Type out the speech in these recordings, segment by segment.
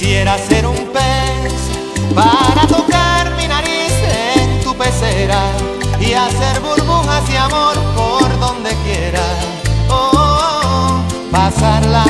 Quisiera ser un pez para tocar mi nariz en tu pecera y hacer burbujas de amor por donde quiera. Oh, pasar la noche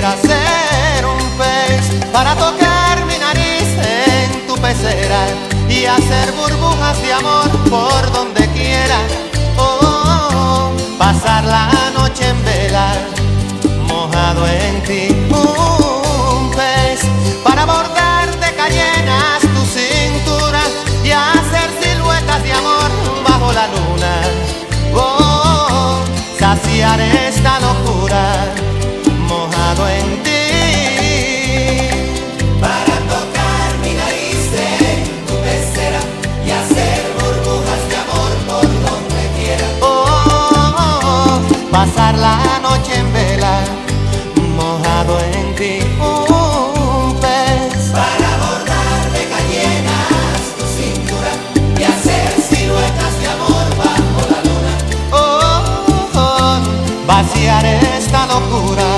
Quisiera ser un pez para tocar mi nariz en tu pecera y hacer burbujas de amor por donde quiera. Oh, pasar la noche en vela, mojado en ti. Un pez para bordar pasar la noche en vela, mojado en ti un pez. Para bordar de cayenas tu cintura y hacer siluetas de amor bajo la luna. Oh, oh, oh vaciar esta locura.